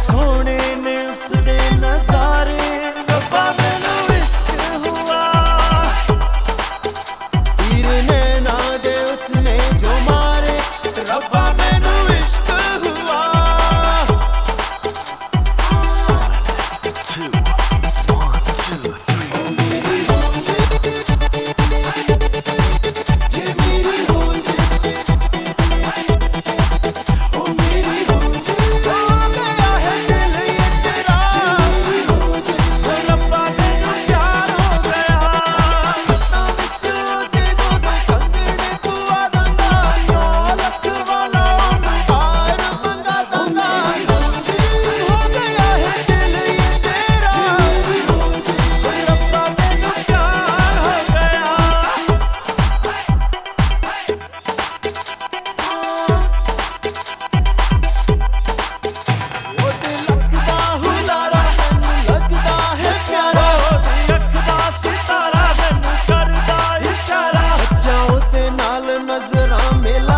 ਸੋਹਣੇ ਨੇ ਉਸਦੇ ਨਜ਼ਾਰੇ ਰੱਬਾ Hazır amela